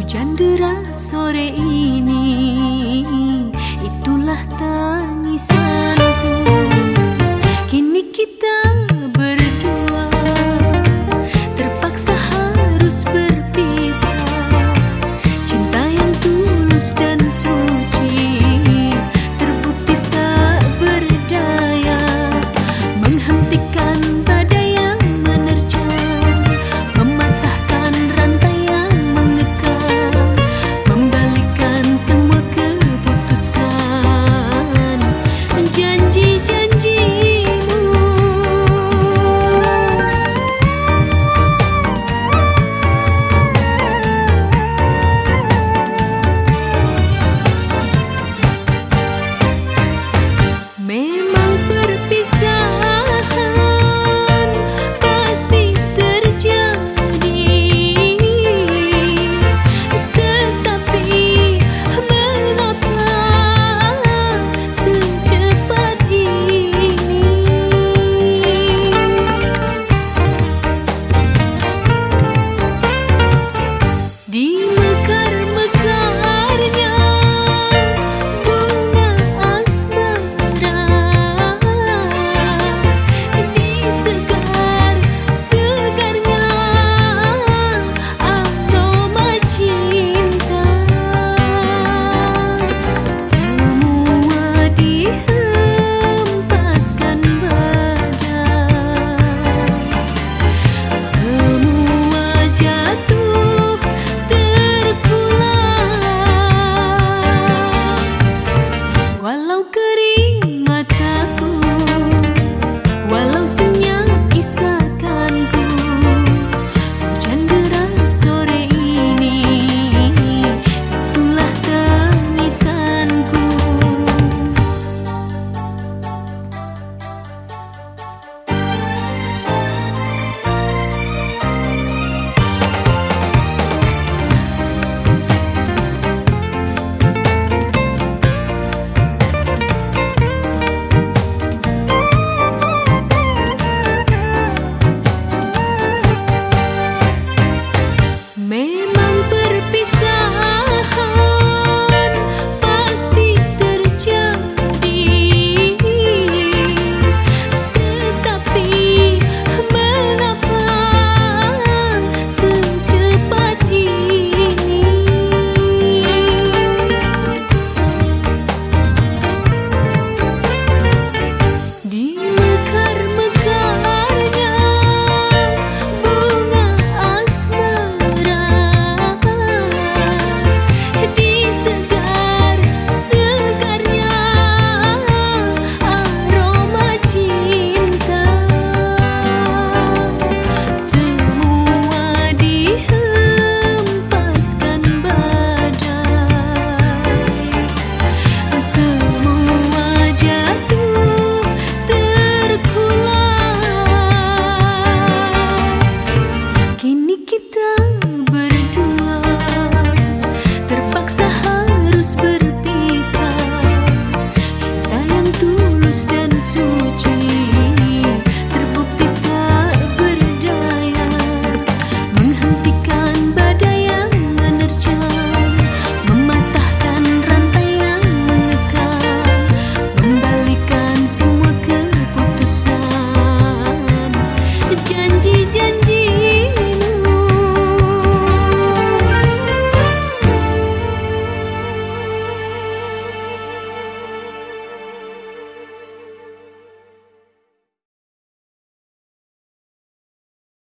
hujan deras sore ini. Itulah tang